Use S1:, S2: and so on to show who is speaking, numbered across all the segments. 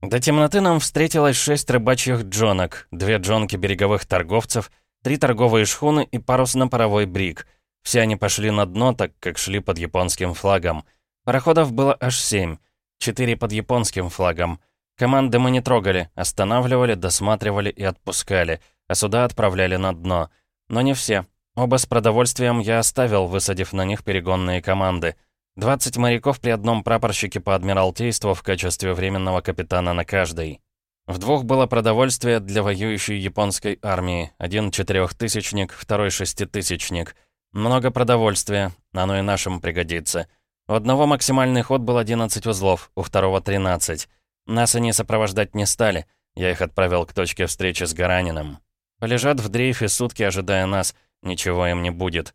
S1: До темноты нам встретилось шесть рыбачьих джонок, две джонки береговых торговцев, три торговые шхуны и парусно-паровой брик. Все они пошли на дно, так как шли под японским флагом. Пароходов было аж семь, четыре под японским флагом. Команды мы не трогали, останавливали, досматривали и отпускали, а суда отправляли на дно. Но не все. Оба с продовольствием я оставил, высадив на них перегонные команды — 20 моряков при одном прапорщике по Адмиралтейству в качестве временного капитана на каждой. В двух было продовольствие для воюющей японской армии. Один четырехтысячник, второй шеститысячник. Много продовольствия, оно и нашим пригодится. У одного максимальный ход был 11 узлов, у второго 13. Нас они сопровождать не стали. Я их отправил к точке встречи с Гараниным. Полежат в дрейфе сутки, ожидая нас. Ничего им не будет.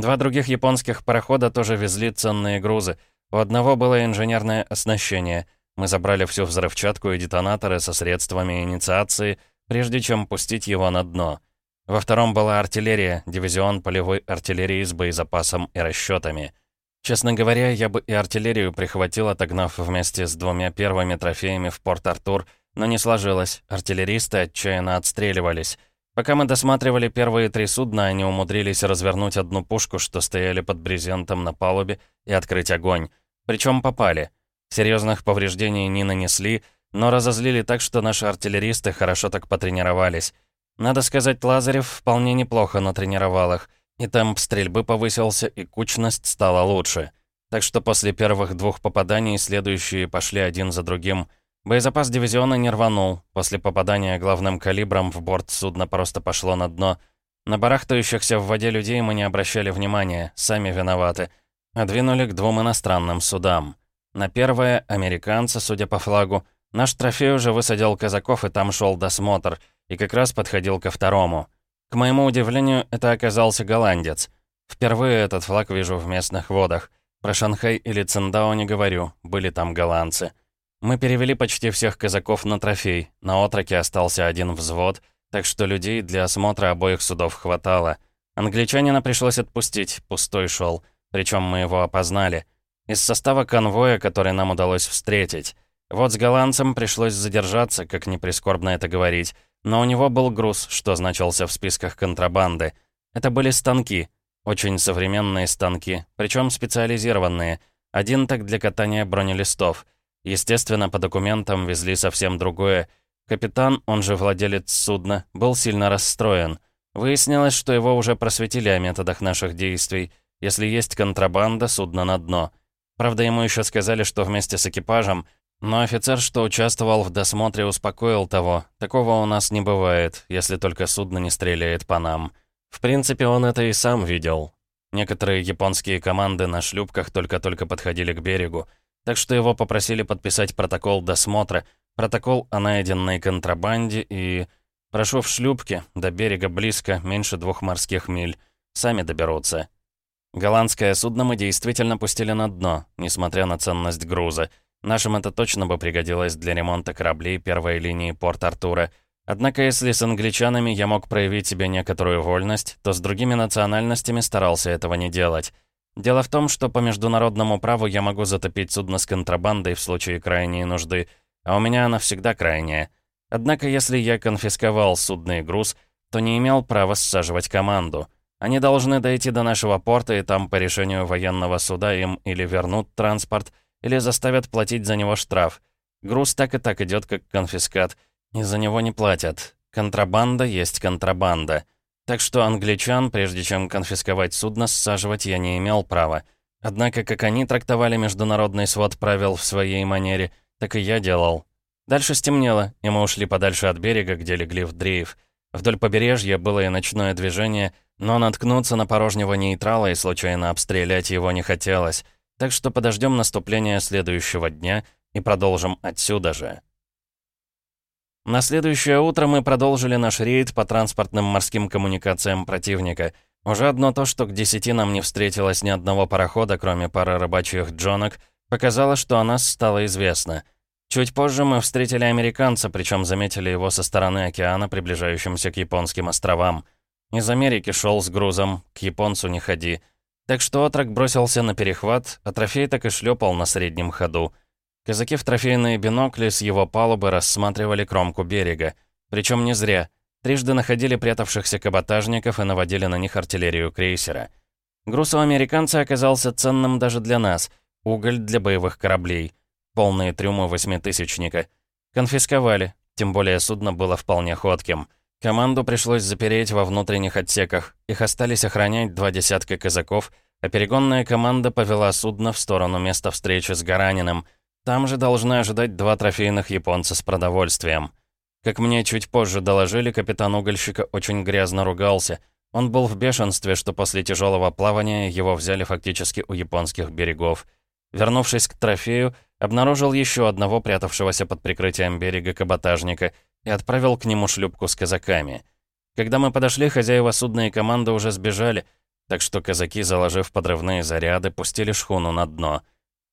S1: Два других японских парохода тоже везли ценные грузы. У одного было инженерное оснащение. Мы забрали всю взрывчатку и детонаторы со средствами инициации, прежде чем пустить его на дно. Во втором была артиллерия, дивизион полевой артиллерии с боезапасом и расчетами. Честно говоря, я бы и артиллерию прихватил, отогнав вместе с двумя первыми трофеями в Порт-Артур, но не сложилось, артиллеристы отчаянно отстреливались. Пока мы досматривали первые три судна, они умудрились развернуть одну пушку, что стояли под брезентом на палубе, и открыть огонь. Причем попали. Серьезных повреждений не нанесли, но разозлили так, что наши артиллеристы хорошо так потренировались. Надо сказать, Лазарев вполне неплохо натренировал их, и темп стрельбы повысился, и кучность стала лучше. Так что после первых двух попаданий следующие пошли один за другим — Боезапас дивизиона не рванул. После попадания главным калибром в борт судно просто пошло на дно. На барахтающихся в воде людей мы не обращали внимания, сами виноваты. А к двум иностранным судам. На первое — американца, судя по флагу. Наш трофей уже высадил казаков, и там шел досмотр, и как раз подходил ко второму. К моему удивлению, это оказался голландец. Впервые этот флаг вижу в местных водах. Про Шанхай или Циндао не говорю, были там голландцы. Мы перевели почти всех казаков на трофей. На отроке остался один взвод, так что людей для осмотра обоих судов хватало. Англичанина пришлось отпустить, пустой шел. Причем мы его опознали. Из состава конвоя, который нам удалось встретить. Вот с голландцем пришлось задержаться, как не прискорбно это говорить. Но у него был груз, что значился в списках контрабанды. Это были станки. Очень современные станки, причем специализированные. Один так для катания бронелистов — Естественно, по документам везли совсем другое. Капитан, он же владелец судна, был сильно расстроен. Выяснилось, что его уже просветили о методах наших действий. Если есть контрабанда, судно на дно. Правда, ему еще сказали, что вместе с экипажем, но офицер, что участвовал в досмотре, успокоил того. Такого у нас не бывает, если только судно не стреляет по нам. В принципе, он это и сам видел. Некоторые японские команды на шлюпках только-только подходили к берегу. Так что его попросили подписать протокол досмотра, протокол о найденной контрабанде и... Прошу в шлюпке, до берега близко, меньше двух морских миль. Сами доберутся. Голландское судно мы действительно пустили на дно, несмотря на ценность груза. Нашим это точно бы пригодилось для ремонта кораблей первой линии Порт-Артура. Однако, если с англичанами я мог проявить себе некоторую вольность, то с другими национальностями старался этого не делать. Дело в том, что по международному праву я могу затопить судно с контрабандой в случае крайней нужды, а у меня она всегда крайняя. Однако, если я конфисковал судный груз, то не имел права саживать команду. Они должны дойти до нашего порта, и там по решению военного суда им или вернут транспорт, или заставят платить за него штраф. Груз так и так идет как конфискат, и за него не платят. Контрабанда есть контрабанда. Так что англичан, прежде чем конфисковать судно, саживать я не имел права. Однако, как они трактовали международный свод правил в своей манере, так и я делал. Дальше стемнело, и мы ушли подальше от берега, где легли в дрейф. Вдоль побережья было и ночное движение, но наткнуться на порожнего нейтрала и случайно обстрелять его не хотелось. Так что подождем наступления следующего дня и продолжим отсюда же. На следующее утро мы продолжили наш рейд по транспортным морским коммуникациям противника. Уже одно то, что к десяти нам не встретилось ни одного парохода, кроме пары рыбачьих джонок, показало, что о нас стало известно. Чуть позже мы встретили американца, причем заметили его со стороны океана, приближающимся к японским островам. Из Америки шел с грузом, к японцу не ходи. Так что отрок бросился на перехват, а трофей так и шлепал на среднем ходу. Казаки в трофейные бинокли с его палубы рассматривали кромку берега. Причем не зря. Трижды находили прятавшихся каботажников и наводили на них артиллерию крейсера. Груз у американца оказался ценным даже для нас. Уголь для боевых кораблей. Полные трюмы восьмитысячника. Конфисковали, тем более судно было вполне ходким. Команду пришлось запереть во внутренних отсеках. Их остались охранять два десятка казаков, а перегонная команда повела судно в сторону места встречи с Гараниным. Там же должны ожидать два трофейных японца с продовольствием. Как мне чуть позже доложили, капитан угольщика очень грязно ругался. Он был в бешенстве, что после тяжелого плавания его взяли фактически у японских берегов. Вернувшись к трофею, обнаружил еще одного прятавшегося под прикрытием берега каботажника — и отправил к нему шлюпку с казаками. Когда мы подошли, хозяева судна и команда уже сбежали, так что казаки, заложив подрывные заряды, пустили шхуну на дно.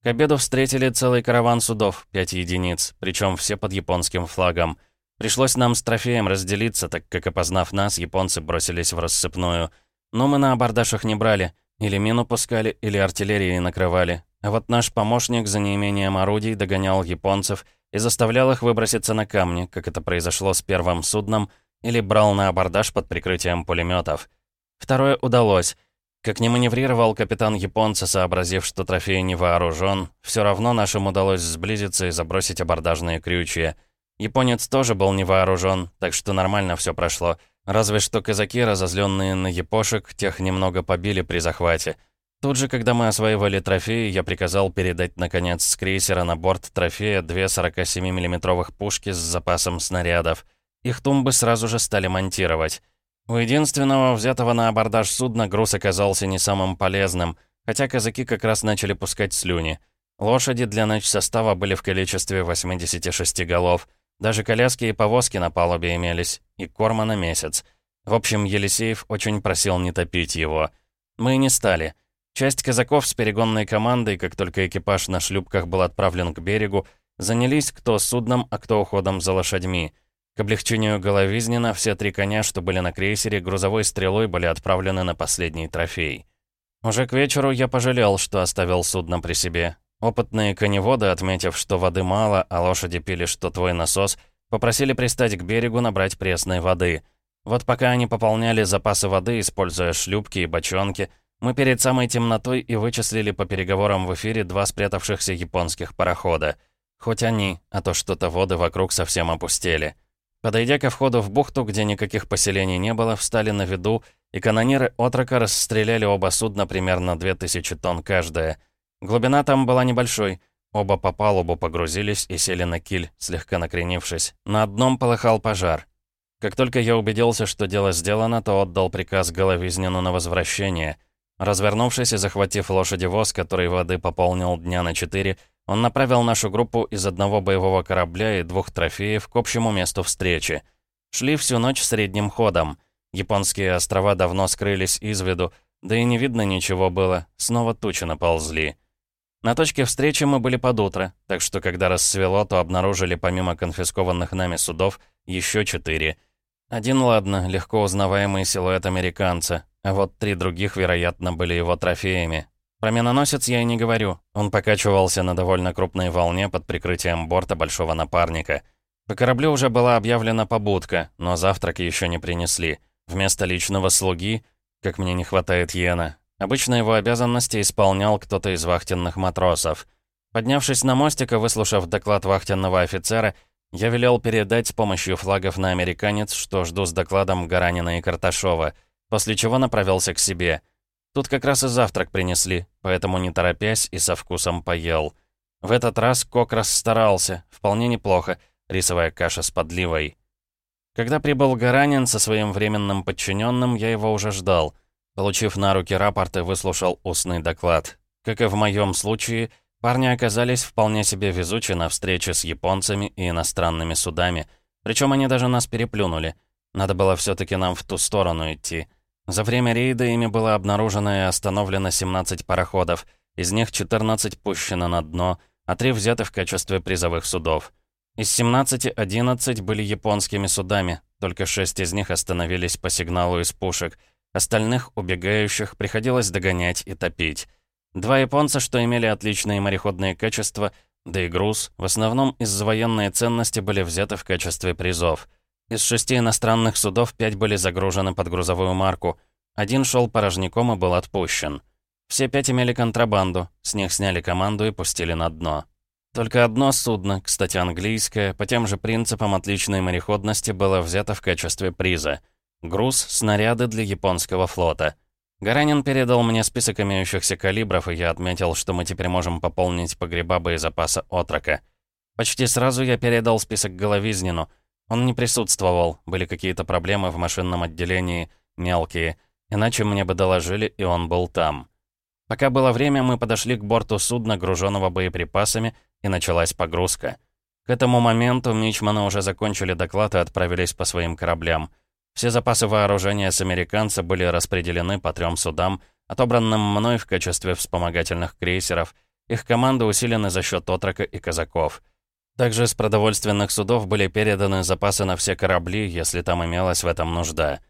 S1: К обеду встретили целый караван судов, пять единиц, причем все под японским флагом. Пришлось нам с трофеем разделиться, так как, опознав нас, японцы бросились в рассыпную. Но мы на абордашах не брали, или мину пускали, или артиллерией накрывали. А вот наш помощник за неимением орудий догонял японцев — и заставлял их выброситься на камни, как это произошло с первым судном, или брал на абордаж под прикрытием пулеметов. Второе удалось. Как не маневрировал капитан японца, сообразив, что трофей не вооружен, все равно нашим удалось сблизиться и забросить абордажные крючья. Японец тоже был не вооружен, так что нормально все прошло. Разве что казаки, разозленные на япошек, тех немного побили при захвате. Тут же, когда мы осваивали трофеи, я приказал передать, наконец, с крейсера на борт трофея две 47 миллиметровых пушки с запасом снарядов. Их тумбы сразу же стали монтировать. У единственного взятого на абордаж судна груз оказался не самым полезным, хотя казаки как раз начали пускать слюни. Лошади для ночь-состава были в количестве 86 голов. Даже коляски и повозки на палубе имелись, и корма на месяц. В общем, Елисеев очень просил не топить его. Мы не стали — Часть казаков с перегонной командой, как только экипаж на шлюпках был отправлен к берегу, занялись кто судном, а кто уходом за лошадьми. К облегчению Головизнина все три коня, что были на крейсере, грузовой стрелой были отправлены на последний трофей. Уже к вечеру я пожалел, что оставил судно при себе. Опытные коневоды, отметив, что воды мало, а лошади пили, что твой насос, попросили пристать к берегу набрать пресной воды. Вот пока они пополняли запасы воды, используя шлюпки и бочонки, мы перед самой темнотой и вычислили по переговорам в эфире два спрятавшихся японских парохода. Хоть они, а то что-то воды вокруг совсем опустели. Подойдя ко входу в бухту, где никаких поселений не было, встали на виду, и канониры отрока расстреляли оба судна примерно 2000 тонн каждое. Глубина там была небольшой. Оба по палубу погрузились и сели на киль, слегка накренившись. На одном полыхал пожар. Как только я убедился, что дело сделано, то отдал приказ Головизнину на возвращение — Развернувшись и захватив лошади воз, который воды пополнил дня на четыре, он направил нашу группу из одного боевого корабля и двух трофеев к общему месту встречи. Шли всю ночь средним ходом. Японские острова давно скрылись из виду, да и не видно ничего было, снова тучи наползли. На точке встречи мы были под утро, так что когда рассвело, то обнаружили помимо конфискованных нами судов еще четыре. Один, ладно, легко узнаваемый силуэт американца, а вот три других, вероятно, были его трофеями. Про миноносец я и не говорю. Он покачивался на довольно крупной волне под прикрытием борта большого напарника. По кораблю уже была объявлена побудка, но завтрак еще не принесли. Вместо личного слуги, как мне не хватает Йена, обычно его обязанности исполнял кто-то из вахтенных матросов. Поднявшись на мостик и выслушав доклад вахтенного офицера, я велел передать с помощью флагов на американец, что жду с докладом Гаранина и Карташова — после чего направился к себе. Тут как раз и завтрак принесли, поэтому не торопясь и со вкусом поел. В этот раз Кок расстарался, вполне неплохо, рисовая каша с подливой. Когда прибыл Гаранин со своим временным подчиненным, я его уже ждал. Получив на руки рапорт и выслушал устный доклад. Как и в моем случае, парни оказались вполне себе везучи на встрече с японцами и иностранными судами. Причем они даже нас переплюнули. Надо было все таки нам в ту сторону идти. За время рейда ими было обнаружено и остановлено 17 пароходов, из них 14 пущено на дно, а 3 взяты в качестве призовых судов. Из 17 11 были японскими судами, только 6 из них остановились по сигналу из пушек. Остальных, убегающих, приходилось догонять и топить. Два японца, что имели отличные мореходные качества, Да и груз, в основном из-за военной ценности, были взяты в качестве призов. Из шести иностранных судов пять были загружены под грузовую марку. Один шел порожняком и был отпущен. Все пять имели контрабанду, с них сняли команду и пустили на дно. Только одно судно, кстати, английское, по тем же принципам отличной мореходности было взято в качестве приза. Груз — снаряды для японского флота. Гаранин передал мне список имеющихся калибров, и я отметил, что мы теперь можем пополнить погреба боезапаса отрока. Почти сразу я передал список Головизнину. Он не присутствовал, были какие-то проблемы в машинном отделении, мелкие, иначе мне бы доложили, и он был там. Пока было время, мы подошли к борту судна, груженного боеприпасами, и началась погрузка. К этому моменту Мичманы уже закончили доклад и отправились по своим кораблям. Все запасы вооружения с американца были распределены по трем судам, отобранным мной в качестве вспомогательных крейсеров. Их команды усилены за счет отрока и казаков. Также с продовольственных судов были переданы запасы на все корабли, если там имелась в этом нужда.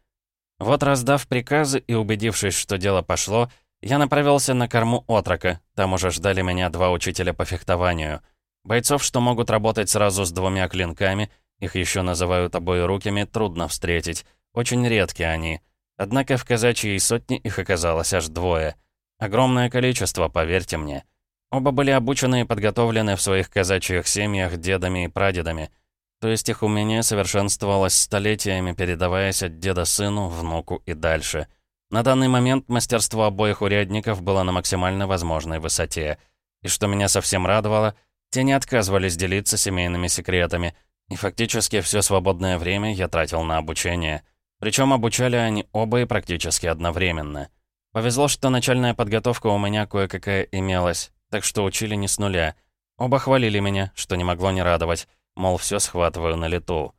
S1: Вот раздав приказы и убедившись, что дело пошло, я направился на корму отрока, там уже ждали меня два учителя по фехтованию. Бойцов, что могут работать сразу с двумя клинками, их еще называют обоирукими, трудно встретить. Очень редкие они. Однако в казачьей сотне их оказалось аж двое. Огромное количество, поверьте мне. Оба были обучены и подготовлены в своих казачьих семьях дедами и прадедами. То есть их умение совершенствовалось столетиями, передаваясь от деда сыну, внуку и дальше. На данный момент мастерство обоих урядников было на максимально возможной высоте. И что меня совсем радовало, те не отказывались делиться семейными секретами, и фактически все свободное время я тратил на обучение. Причем обучали они оба и практически одновременно. Повезло, что начальная подготовка у меня кое-какая имелась, так что учили не с нуля. Оба хвалили меня, что не могло не радовать, мол, все схватываю на лету.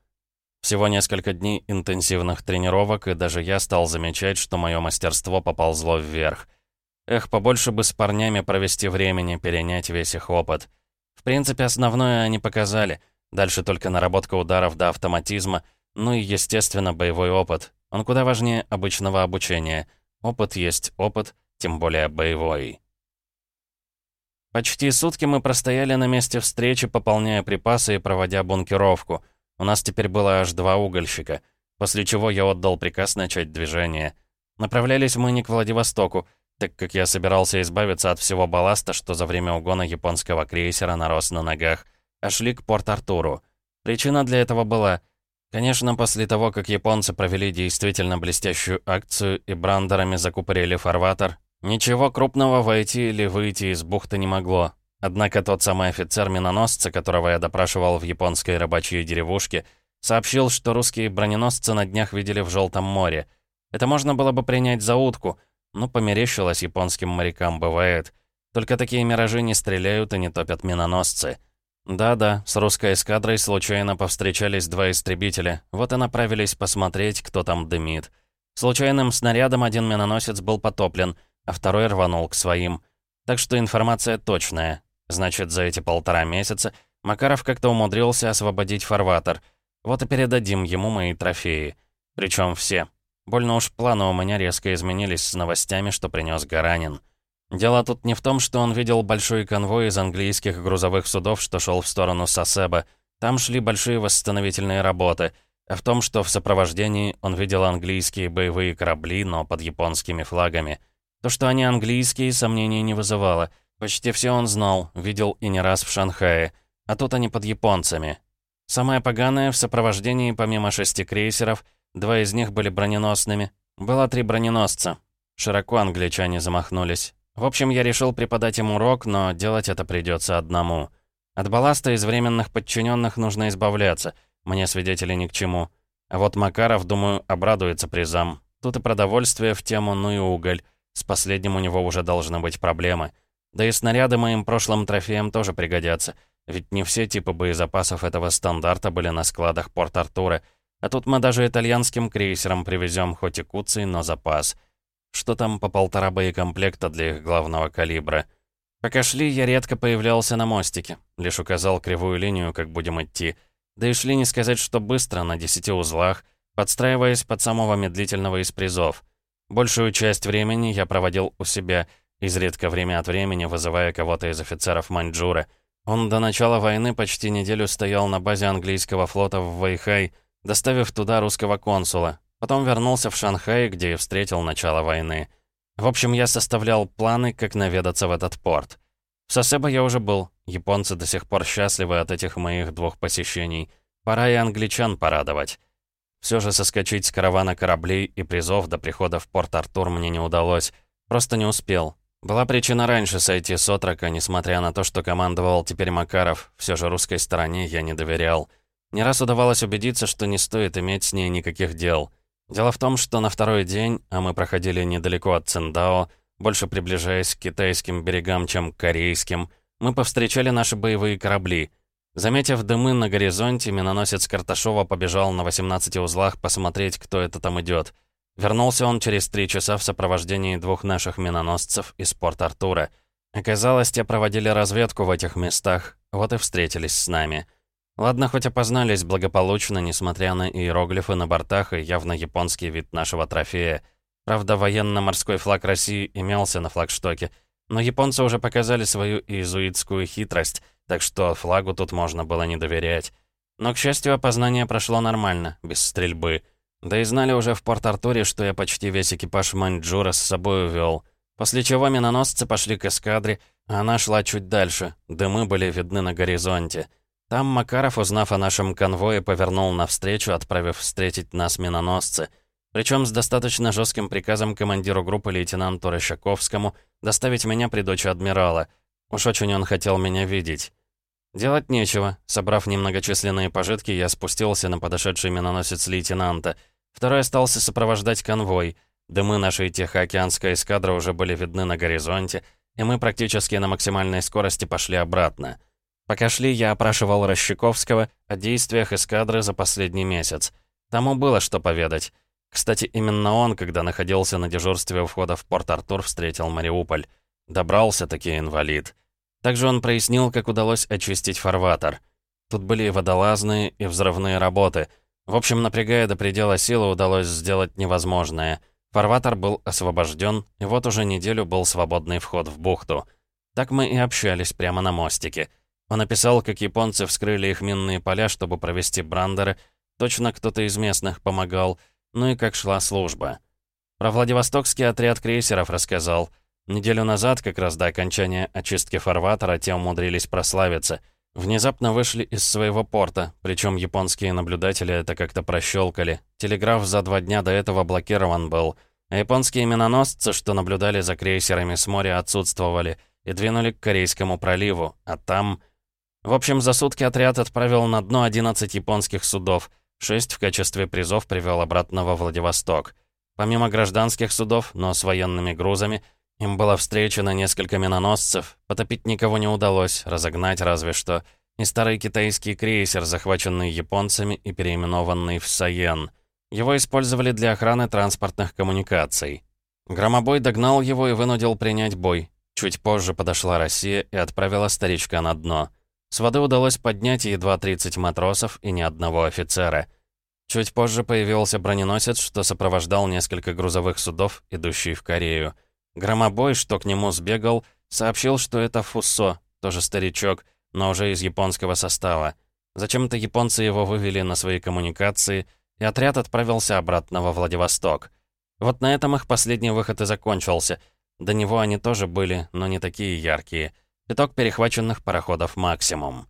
S1: Всего несколько дней интенсивных тренировок, и даже я стал замечать, что мое мастерство поползло вверх. Эх, побольше бы с парнями провести времени, перенять весь их опыт. В принципе, основное они показали. Дальше только наработка ударов до автоматизма, ну и, естественно, боевой опыт. Он куда важнее обычного обучения. Опыт есть опыт, тем более боевой. Почти сутки мы простояли на месте встречи, пополняя припасы и проводя бункеровку — у нас теперь было аж два угольщика, после чего я отдал приказ начать движение. Направлялись мы не к Владивостоку, так как я собирался избавиться от всего балласта, что за время угона японского крейсера нарос на ногах, а шли к Порт-Артуру. Причина для этого была... Конечно, после того, как японцы провели действительно блестящую акцию и брандерами закупорили фарватер, ничего крупного войти или выйти из бухты не могло, Однако тот самый офицер миноносца, которого я допрашивал в японской рыбачьей деревушке, сообщил, что русские броненосцы на днях видели в Желтом море. Это можно было бы принять за утку, но померещилось японским морякам бывает. Только такие миражи не стреляют и не топят миноносцы. Да-да, с русской эскадрой случайно повстречались два истребителя, вот и направились посмотреть, кто там дымит. Случайным снарядом один миноносец был потоплен, а второй рванул к своим. Так что информация точная, Значит, за эти полтора месяца Макаров как-то умудрился освободить фарватер. Вот и передадим ему мои трофеи. Причем все. Больно уж планы у меня резко изменились с новостями, что принес Гаранин. Дело тут не в том, что он видел большой конвой из английских грузовых судов, что шел в сторону Сасеба. Там шли большие восстановительные работы, а в том, что в сопровождении он видел английские боевые корабли, но под японскими флагами. То, что они английские, сомнений не вызывало — Почти все он знал, видел и не раз в Шанхае. А тут они под японцами. Самое поганое, в сопровождении помимо шести крейсеров, два из них были броненосными. Было три броненосца. Широко англичане замахнулись. В общем, я решил преподать им урок, но делать это придется одному. От балласта из временных подчиненных нужно избавляться. Мне свидетели ни к чему. А вот Макаров, думаю, обрадуется призам. Тут и продовольствие в тему, ну и уголь. С последним у него уже должны быть проблемы. Да и снаряды моим прошлым трофеям тоже пригодятся, ведь не все типы боезапасов этого стандарта были на складах Порт-Артура, а тут мы даже итальянским крейсерам привезем хоть и куцый, но запас. Что там по полтора боекомплекта для их главного калибра? Пока шли, я редко появлялся на мостике, лишь указал кривую линию, как будем идти. Да и шли не сказать, что быстро, на десяти узлах, подстраиваясь под самого медлительного из призов. Большую часть времени я проводил у себя — изредка время от времени вызывая кого-то из офицеров Маньчжура. Он до начала войны почти неделю стоял на базе английского флота в Вэйхай, доставив туда русского консула. Потом вернулся в Шанхай, где и встретил начало войны. В общем, я составлял планы, как наведаться в этот порт. В Сосебо я уже был. Японцы до сих пор счастливы от этих моих двух посещений. Пора и англичан порадовать. Все же соскочить с каравана кораблей и призов до прихода в порт Артур мне не удалось. Просто не успел. Была причина раньше сойти с отрока, несмотря на то, что командовал теперь Макаров. Все же русской стороне я не доверял. Не раз удавалось убедиться, что не стоит иметь с ней никаких дел. Дело в том, что на второй день, а мы проходили недалеко от Циндао, больше приближаясь к китайским берегам, чем к корейским, мы повстречали наши боевые корабли. Заметив дымы на горизонте, миноносец Карташова побежал на 18 узлах посмотреть, кто это там идет. Вернулся он через три часа в сопровождении двух наших миноносцев из порт Артура. Оказалось, те проводили разведку в этих местах, вот и встретились с нами. Ладно, хоть опознались благополучно, несмотря на иероглифы на бортах и явно японский вид нашего трофея. Правда, военно-морской флаг России имелся на флагштоке, но японцы уже показали свою иезуитскую хитрость, так что флагу тут можно было не доверять. Но, к счастью, опознание прошло нормально, без стрельбы. Да и знали уже в Порт-Артуре, что я почти весь экипаж Маньчжура с собой увел. После чего миноносцы пошли к эскадре, а она шла чуть дальше, дымы были видны на горизонте. Там Макаров, узнав о нашем конвое, повернул навстречу, отправив встретить нас миноносцы. Причем с достаточно жестким приказом командиру группы лейтенанту Рощаковскому доставить меня при дочи адмирала. Уж очень он хотел меня видеть. Делать нечего. Собрав немногочисленные пожитки, я спустился на подошедший миноносец лейтенанта. Второй остался сопровождать конвой. Дымы нашей Тихоокеанской эскадры уже были видны на горизонте, и мы практически на максимальной скорости пошли обратно. Пока шли, я опрашивал Рощаковского о действиях эскадры за последний месяц. Тому было что поведать. Кстати, именно он, когда находился на дежурстве у входа в Порт-Артур, встретил Мариуполь. Добрался-таки инвалид. Также он прояснил, как удалось очистить фарватер. Тут были и водолазные, и взрывные работы. В общем, напрягая до предела силы, удалось сделать невозможное. Фарватер был освобожден, и вот уже неделю был свободный вход в бухту. Так мы и общались прямо на мостике. Он описал, как японцы вскрыли их минные поля, чтобы провести брандеры. Точно кто-то из местных помогал. Ну и как шла служба. Про Владивостокский отряд крейсеров рассказал. Неделю назад, как раз до окончания очистки фарватера, те умудрились прославиться. Внезапно вышли из своего порта, причем японские наблюдатели это как-то прощелкали. Телеграф за два дня до этого блокирован был. А японские миноносцы, что наблюдали за крейсерами с моря, отсутствовали и двинули к Корейскому проливу, а там... В общем, за сутки отряд отправил на дно 11 японских судов, 6 в качестве призов привел обратно во Владивосток. Помимо гражданских судов, но с военными грузами, им было встречено несколько миноносцев, потопить никого не удалось, разогнать разве что, и старый китайский крейсер, захваченный японцами и переименованный в Саен. Его использовали для охраны транспортных коммуникаций. Громобой догнал его и вынудил принять бой. Чуть позже подошла Россия и отправила старичка на дно. С воды удалось поднять едва 30 матросов и ни одного офицера. Чуть позже появился броненосец, что сопровождал несколько грузовых судов, идущие в Корею. Громобой, что к нему сбегал, сообщил, что это Фуссо, тоже старичок, но уже из японского состава. Зачем-то японцы его вывели на свои коммуникации, и отряд отправился обратно во Владивосток. Вот на этом их последний выход и закончился. До него они тоже были, но не такие яркие — Пяток перехваченных пароходов максимум.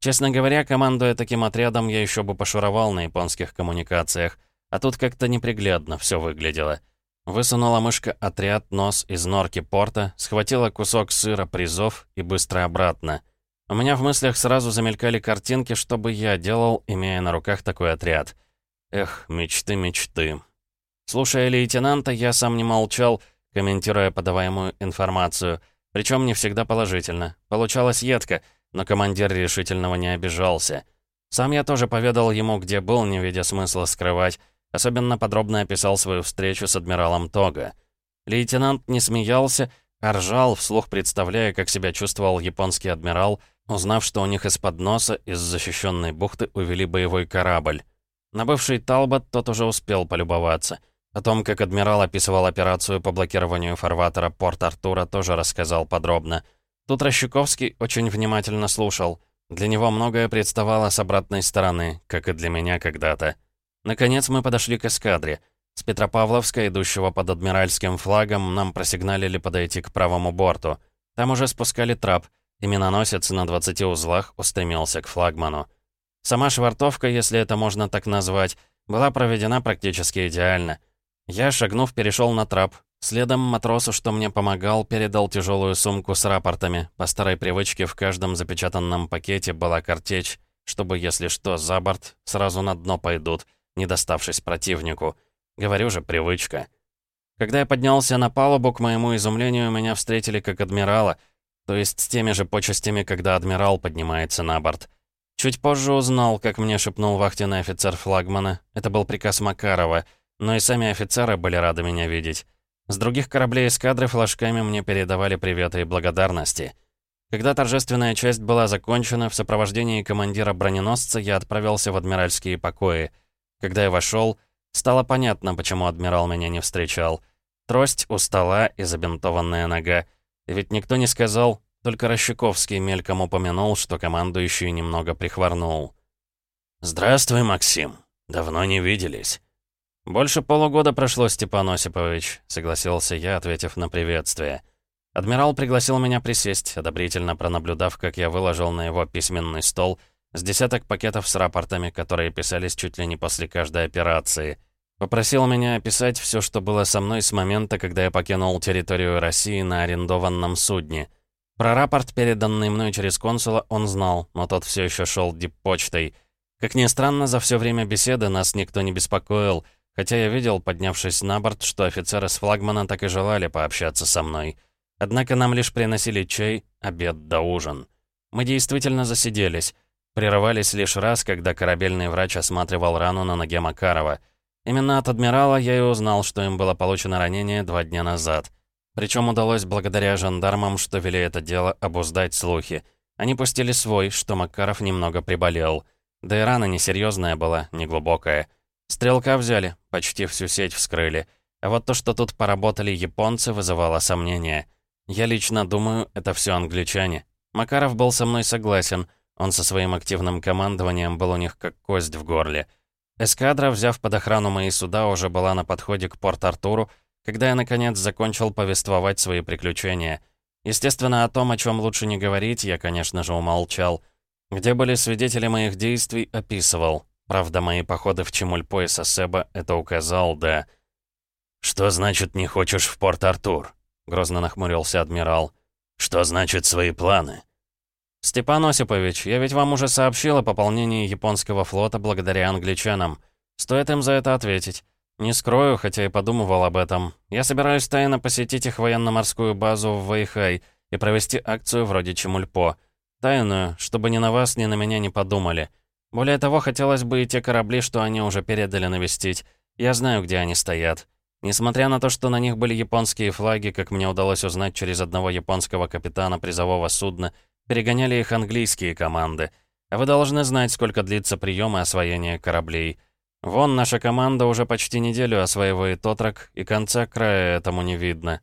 S1: Честно говоря, командуя таким отрядом, я еще бы пошуровал на японских коммуникациях, а тут как-то неприглядно все выглядело. Высунула мышка отряд нос из норки порта, схватила кусок сыра призов и быстро обратно. У меня в мыслях сразу замелькали картинки, что бы я делал, имея на руках такой отряд. Эх, мечты, мечты. Слушая лейтенанта, я сам не молчал, комментируя подаваемую информацию — причем не всегда положительно. Получалось едко, но командир решительного не обижался. Сам я тоже поведал ему, где был, не видя смысла скрывать. Особенно подробно описал свою встречу с адмиралом Тога. Лейтенант не смеялся, а ржал, вслух представляя, как себя чувствовал японский адмирал, узнав, что у них из-под носа, из защищенной бухты, увели боевой корабль. На бывший Талбот тот уже успел полюбоваться — о том, как адмирал описывал операцию по блокированию фарватера Порт-Артура, тоже рассказал подробно. Тут Рощуковский очень внимательно слушал. Для него многое представало с обратной стороны, как и для меня когда-то. Наконец мы подошли к эскадре. С Петропавловска, идущего под адмиральским флагом, нам просигналили подойти к правому борту. Там уже спускали трап, и миноносец на 20 узлах устремился к флагману. Сама швартовка, если это можно так назвать, была проведена практически идеально. Я, шагнув, перешел на трап. Следом матросу, что мне помогал, передал тяжелую сумку с рапортами. По старой привычке в каждом запечатанном пакете была картечь, чтобы, если что, за борт, сразу на дно пойдут, не доставшись противнику. Говорю же, привычка. Когда я поднялся на палубу, к моему изумлению, меня встретили как адмирала, то есть с теми же почестями, когда адмирал поднимается на борт. Чуть позже узнал, как мне шепнул вахтенный офицер флагмана. Это был приказ Макарова, но и сами офицеры были рады меня видеть. С других кораблей эскадры флажками мне передавали приветы и благодарности. Когда торжественная часть была закончена, в сопровождении командира броненосца я отправился в адмиральские покои. Когда я вошел, стало понятно, почему адмирал меня не встречал. Трость у стола и забинтованная нога. И ведь никто не сказал, только Рощаковский мельком упомянул, что командующий немного прихворнул. «Здравствуй, Максим. Давно не виделись». «Больше полугода прошло, Степан Осипович», — согласился я, ответив на приветствие. Адмирал пригласил меня присесть, одобрительно пронаблюдав, как я выложил на его письменный стол с десяток пакетов с рапортами, которые писались чуть ли не после каждой операции. Попросил меня описать все, что было со мной с момента, когда я покинул территорию России на арендованном судне — про рапорт, переданный мной через консула, он знал, но тот все еще шел диппочтой. Как ни странно, за все время беседы нас никто не беспокоил, хотя я видел, поднявшись на борт, что офицеры с флагмана так и желали пообщаться со мной. Однако нам лишь приносили чай, обед да ужин. Мы действительно засиделись. Прерывались лишь раз, когда корабельный врач осматривал рану на ноге Макарова. Именно от адмирала я и узнал, что им было получено ранение два дня назад. Причем удалось благодаря жандармам, что вели это дело, обуздать слухи. Они пустили свой, что Макаров немного приболел. Да и рана несерьезная была, неглубокая. Стрелка взяли, почти всю сеть вскрыли. А вот то, что тут поработали японцы, вызывало сомнения. Я лично думаю, это все англичане. Макаров был со мной согласен. Он со своим активным командованием был у них как кость в горле. Эскадра, взяв под охрану мои суда, уже была на подходе к Порт-Артуру, когда я, наконец, закончил повествовать свои приключения. Естественно, о том, о чем лучше не говорить, я, конечно же, умолчал. Где были свидетели моих действий, описывал. Правда, мои походы в Чемульпо и Сосеба это указал, да. «Что значит не хочешь в Порт-Артур?» — грозно нахмурился адмирал. «Что значит свои планы?» «Степан Осипович, я ведь вам уже сообщил о пополнении японского флота благодаря англичанам. Стоит им за это ответить. «Не скрою, хотя и подумывал об этом. Я собираюсь тайно посетить их военно-морскую базу в Вэйхай и провести акцию вроде Чемульпо. Тайную, чтобы ни на вас, ни на меня не подумали. Более того, хотелось бы и те корабли, что они уже передали навестить. Я знаю, где они стоят. Несмотря на то, что на них были японские флаги, как мне удалось узнать через одного японского капитана призового судна, перегоняли их английские команды. А вы должны знать, сколько длится прием и освоение кораблей». Вон наша команда уже почти неделю осваивает отрок, и конца края этому не видно.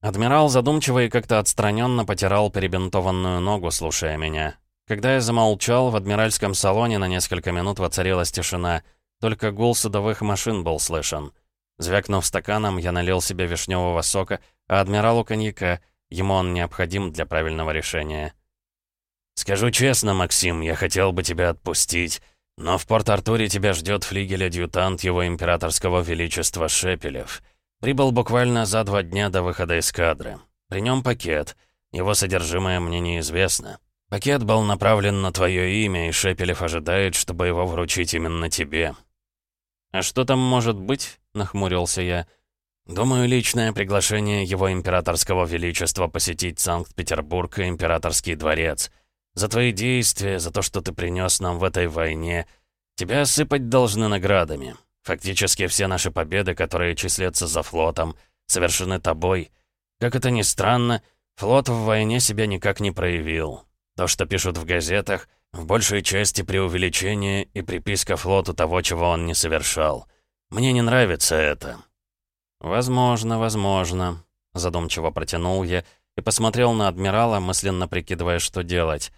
S1: Адмирал задумчиво и как-то отстраненно потирал перебинтованную ногу, слушая меня. Когда я замолчал, в адмиральском салоне на несколько минут воцарилась тишина, только гул судовых машин был слышен. Звякнув стаканом, я налил себе вишневого сока, а адмиралу коньяка, ему он необходим для правильного решения. «Скажу честно, Максим, я хотел бы тебя отпустить». Но в Порт-Артуре тебя ждет флигель-адъютант его императорского величества Шепелев. Прибыл буквально за два дня до выхода из кадры. При нем пакет. Его содержимое мне неизвестно. Пакет был направлен на твое имя, и Шепелев ожидает, чтобы его вручить именно тебе. «А что там может быть?» — нахмурился я. «Думаю, личное приглашение его императорского величества посетить Санкт-Петербург и императорский дворец». За твои действия, за то, что ты принес нам в этой войне. Тебя осыпать должны наградами. Фактически все наши победы, которые числятся за флотом, совершены тобой. Как это ни странно, флот в войне себя никак не проявил. То, что пишут в газетах, в большей части преувеличение и приписка флоту того, чего он не совершал. Мне не нравится это». «Возможно, возможно», — задумчиво протянул я и посмотрел на адмирала, мысленно прикидывая, что делать.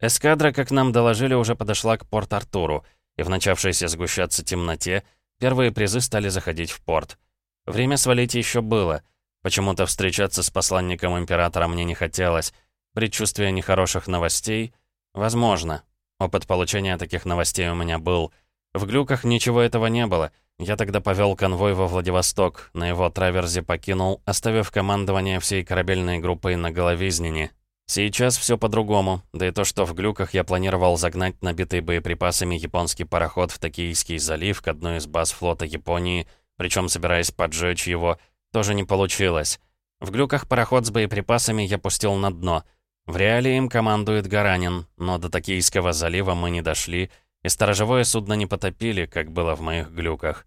S1: Эскадра, как нам доложили, уже подошла к Порт-Артуру, и в начавшейся сгущаться темноте первые призы стали заходить в порт. Время свалить еще было. Почему-то встречаться с посланником Императора мне не хотелось. Предчувствие нехороших новостей? Возможно. Опыт получения таких новостей у меня был. В глюках ничего этого не было. Я тогда повел конвой во Владивосток, на его траверзе покинул, оставив командование всей корабельной группой на Головизнине, Сейчас все по-другому, да и то, что в глюках я планировал загнать набитый боеприпасами японский пароход в Токийский залив к одной из баз флота Японии, причем собираясь поджечь его, тоже не получилось. В глюках пароход с боеприпасами я пустил на дно. В реале им командует Гаранин, но до Токийского залива мы не дошли, и сторожевое судно не потопили, как было в моих глюках.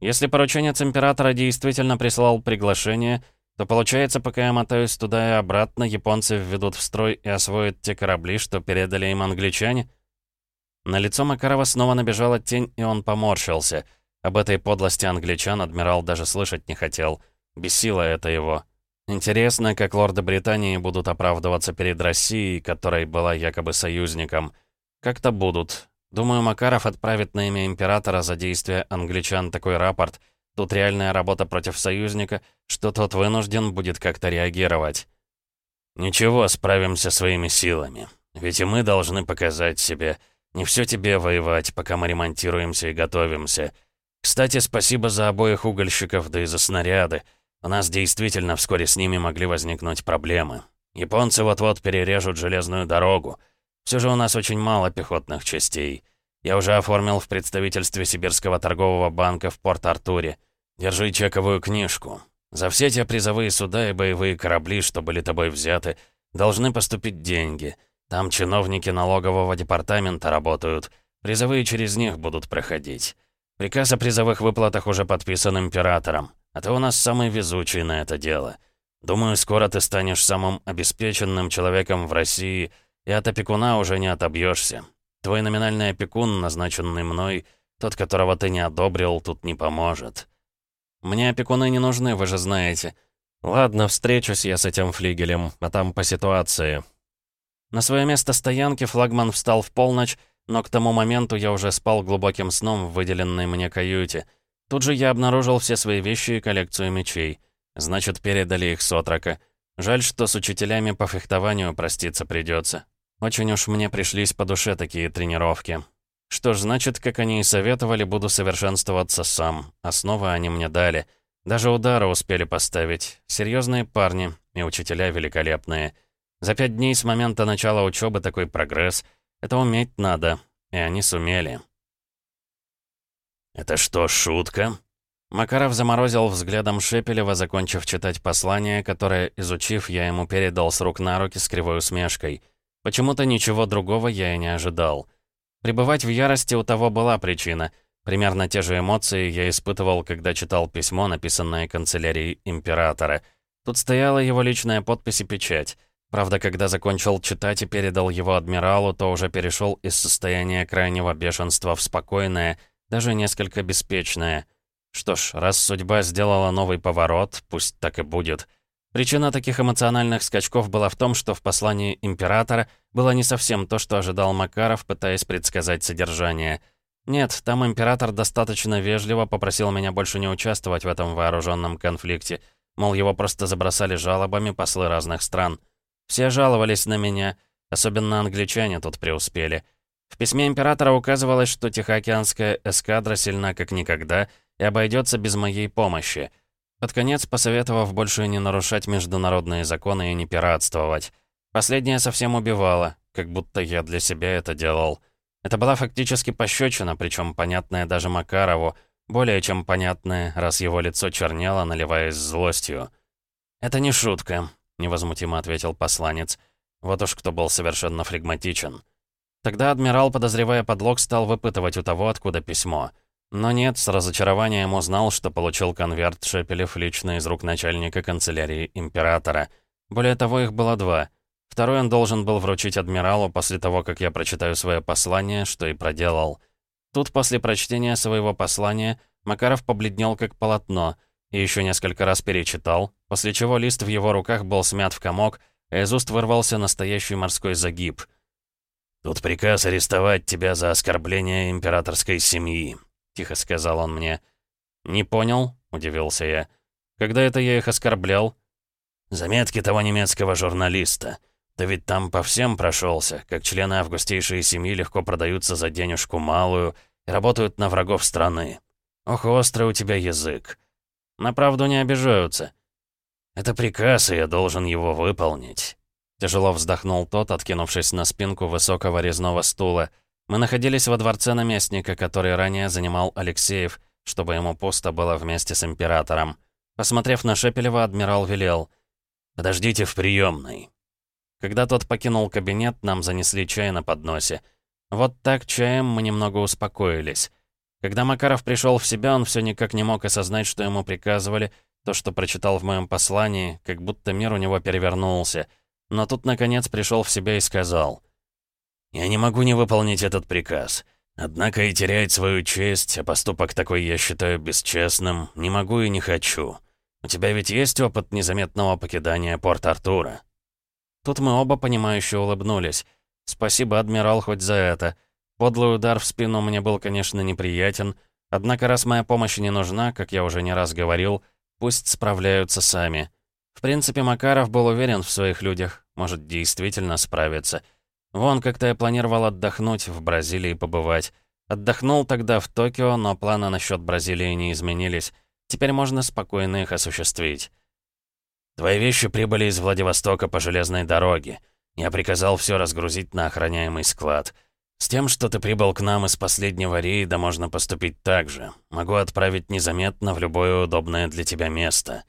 S1: Если порученец Императора действительно прислал приглашение — то получается, пока я мотаюсь туда и обратно, японцы введут в строй и освоят те корабли, что передали им англичане? На лицо Макарова снова набежала тень, и он поморщился. Об этой подлости англичан адмирал даже слышать не хотел. Бесило это его. Интересно, как лорды Британии будут оправдываться перед Россией, которой была якобы союзником. Как-то будут. Думаю, Макаров отправит на имя императора за действия англичан такой рапорт — Тут реальная работа против союзника, что тот вынужден будет как-то реагировать. «Ничего, справимся своими силами. Ведь и мы должны показать себе. Не все тебе воевать, пока мы ремонтируемся и готовимся. Кстати, спасибо за обоих угольщиков, да и за снаряды. У нас действительно вскоре с ними могли возникнуть проблемы. Японцы вот-вот перережут железную дорогу. Все же у нас очень мало пехотных частей». Я уже оформил в представительстве Сибирского торгового банка в Порт-Артуре. Держи чековую книжку. За все те призовые суда и боевые корабли, что были тобой взяты, должны поступить деньги. Там чиновники налогового департамента работают. Призовые через них будут проходить. Приказ о призовых выплатах уже подписан императором. А ты у нас самый везучий на это дело. Думаю, скоро ты станешь самым обеспеченным человеком в России, и от опекуна уже не отобьешься. Твой номинальный опекун, назначенный мной, тот, которого ты не одобрил, тут не поможет. Мне опекуны не нужны, вы же знаете. Ладно, встречусь я с этим флигелем, а там по ситуации. На свое место стоянки флагман встал в полночь, но к тому моменту я уже спал глубоким сном в выделенной мне каюте. Тут же я обнаружил все свои вещи и коллекцию мечей. Значит, передали их с отрока. Жаль, что с учителями по фехтованию проститься придется. Очень уж мне пришлись по душе такие тренировки. Что ж, значит, как они и советовали, буду совершенствоваться сам. Основы они мне дали. Даже удары успели поставить. Серьезные парни и учителя великолепные. За пять дней с момента начала учебы такой прогресс. Это уметь надо. И они сумели. «Это что, шутка?» Макаров заморозил взглядом Шепелева, закончив читать послание, которое, изучив, я ему передал с рук на руки с кривой усмешкой — Почему-то ничего другого я и не ожидал. Пребывать в ярости у того была причина. Примерно те же эмоции я испытывал, когда читал письмо, написанное канцелярией императора. Тут стояла его личная подпись и печать. Правда, когда закончил читать и передал его адмиралу, то уже перешел из состояния крайнего бешенства в спокойное, даже несколько беспечное. Что ж, раз судьба сделала новый поворот, пусть так и будет — Причина таких эмоциональных скачков была в том, что в послании императора было не совсем то, что ожидал Макаров, пытаясь предсказать содержание. Нет, там император достаточно вежливо попросил меня больше не участвовать в этом вооруженном конфликте. Мол, его просто забросали жалобами послы разных стран. Все жаловались на меня, особенно англичане тут преуспели. В письме императора указывалось, что Тихоокеанская эскадра сильна как никогда и обойдется без моей помощи — под конец посоветовав больше не нарушать международные законы и не пиратствовать. Последнее совсем убивало, как будто я для себя это делал. Это была фактически пощечина, причем понятная даже Макарову, более чем понятная, раз его лицо чернело, наливаясь злостью. «Это не шутка», — невозмутимо ответил посланец. Вот уж кто был совершенно флегматичен. Тогда адмирал, подозревая подлог, стал выпытывать у того, откуда письмо — но нет, с разочарованием узнал, что получил конверт Шепелев лично из рук начальника канцелярии императора. Более того, их было два. Второй он должен был вручить адмиралу после того, как я прочитаю свое послание, что и проделал. Тут, после прочтения своего послания, Макаров побледнел как полотно, и еще несколько раз перечитал, после чего лист в его руках был смят в комок, а из уст вырвался настоящий морской загиб.
S2: «Тут приказ арестовать тебя за оскорбление императорской семьи», — тихо сказал он мне.
S1: «Не понял?» — удивился я. «Когда это я их оскорблял?»
S2: «Заметки того немецкого журналиста. Ты ведь там по всем прошелся, как члены августейшей семьи легко продаются за денежку малую и работают на врагов страны. Ох, острый у тебя язык.
S1: На правду не обижаются».
S2: «Это приказ, и я должен его выполнить».
S1: Тяжело вздохнул тот, откинувшись на спинку высокого резного стула. Мы находились во дворце наместника, который ранее занимал Алексеев, чтобы ему пусто было вместе с императором. Посмотрев на Шепелева, адмирал велел.
S2: «Подождите в приемной.
S1: Когда тот покинул кабинет, нам занесли чай на подносе. Вот так чаем мы немного успокоились. Когда Макаров пришел в себя, он все никак не мог осознать, что ему приказывали, то, что прочитал в моем послании, как будто мир у него перевернулся. Но тут, наконец, пришел в себя и сказал.
S2: «Я не могу не выполнить этот приказ. Однако и терять свою честь, а поступок такой я считаю бесчестным, не могу и не хочу. У тебя ведь есть опыт незаметного покидания Порт-Артура?»
S1: Тут мы оба понимающе улыбнулись. Спасибо, адмирал, хоть за это. Подлый удар в спину мне был, конечно, неприятен, однако раз моя помощь не нужна, как я уже не раз говорил, пусть справляются сами. В принципе, Макаров был уверен в своих людях, может действительно справиться. Вон, как-то я планировал отдохнуть, в Бразилии побывать. Отдохнул тогда в Токио, но планы насчет Бразилии не изменились. Теперь можно спокойно их осуществить.
S2: «Твои вещи прибыли из Владивостока по железной дороге. Я приказал все разгрузить на охраняемый склад. С тем, что ты прибыл к нам из последнего рейда, можно поступить так же. Могу отправить незаметно в любое удобное для тебя место».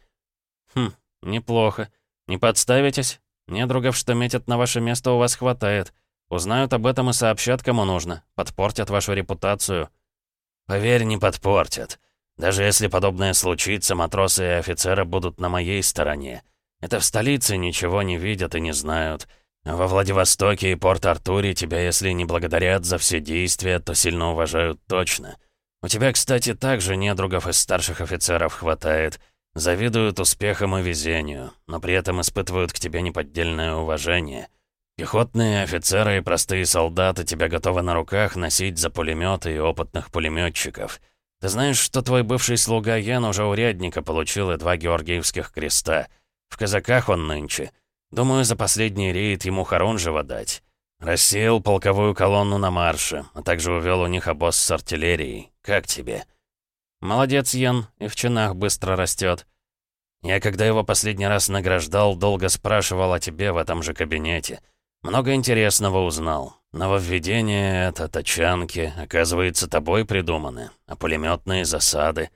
S1: «Хм, неплохо. Не подставитесь? Недругов, что метят на ваше место, у вас хватает. Узнают об этом и сообщат, кому нужно. Подпортят вашу репутацию».
S2: «Поверь, не подпортят. Даже если подобное случится, матросы и офицеры будут на моей стороне. Это в столице ничего не видят и не знают. Во Владивостоке и Порт-Артуре тебя, если не благодарят за все действия, то сильно уважают точно. У тебя, кстати, также недругов из старших офицеров хватает. Завидуют успехам и везению, но при этом испытывают к тебе неподдельное уважение. Пехотные офицеры и простые солдаты тебя готовы на руках носить за пулеметы и опытных пулеметчиков — ты знаешь, что твой бывший слуга Ян уже урядника получил и два георгиевских креста. В казаках он нынче. Думаю, за последний рейд ему Харунжева дать. Рассеял полковую колонну на марше, а также увел у них обоз с артиллерией. Как тебе?»
S1: «Молодец, Ян, и в чинах быстро растет.
S2: Я, когда его последний раз награждал, долго спрашивал о тебе в этом же кабинете. Много интересного узнал. Нововведения это, тачанки, оказывается, тобой придуманы, а пулеметные засады.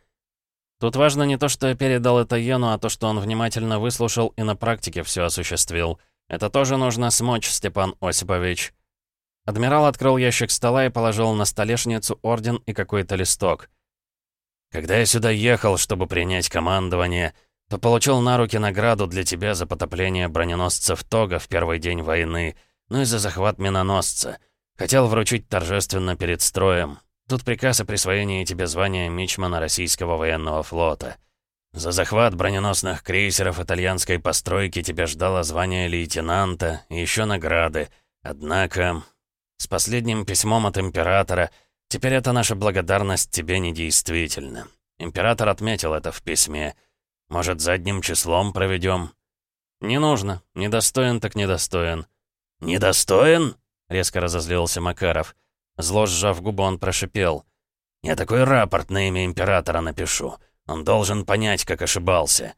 S1: Тут важно не то, что я передал это Йену, а то, что он внимательно выслушал и на практике все осуществил. Это тоже нужно смочь, Степан Осипович. Адмирал открыл ящик стола и положил на столешницу орден и какой-то листок.
S2: «Когда я сюда ехал, чтобы принять командование, то получил на руки награду для тебя за потопление броненосцев Тога в первый день войны — ну и за захват миноносца. Хотел вручить торжественно перед строем. Тут приказ о присвоении тебе звания Мичмана Российского военного флота. За захват броненосных крейсеров итальянской постройки тебя ждало звание лейтенанта и еще награды. Однако, с последним письмом от императора, теперь эта наша благодарность тебе недействительна. Император отметил это в письме. Может, задним числом проведем?
S1: Не нужно. Недостоин так недостоин.
S2: «Недостоин?»
S1: — резко разозлился Макаров. Зло сжав губы, он прошипел.
S2: «Я такой рапорт на имя императора напишу. Он должен понять, как ошибался».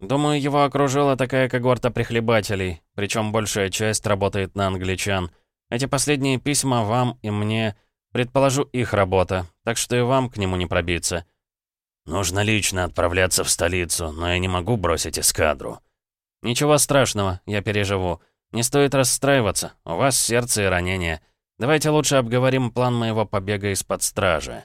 S1: Думаю, его окружила такая когорта прихлебателей, причем большая часть работает на англичан. Эти последние письма вам и мне, предположу, их работа, так что и вам к нему не пробиться.
S2: Нужно лично отправляться в столицу, но я не могу бросить эскадру.
S1: Ничего страшного, я переживу. Не стоит расстраиваться, у вас сердце и ранение. Давайте лучше обговорим план моего побега из-под стражи.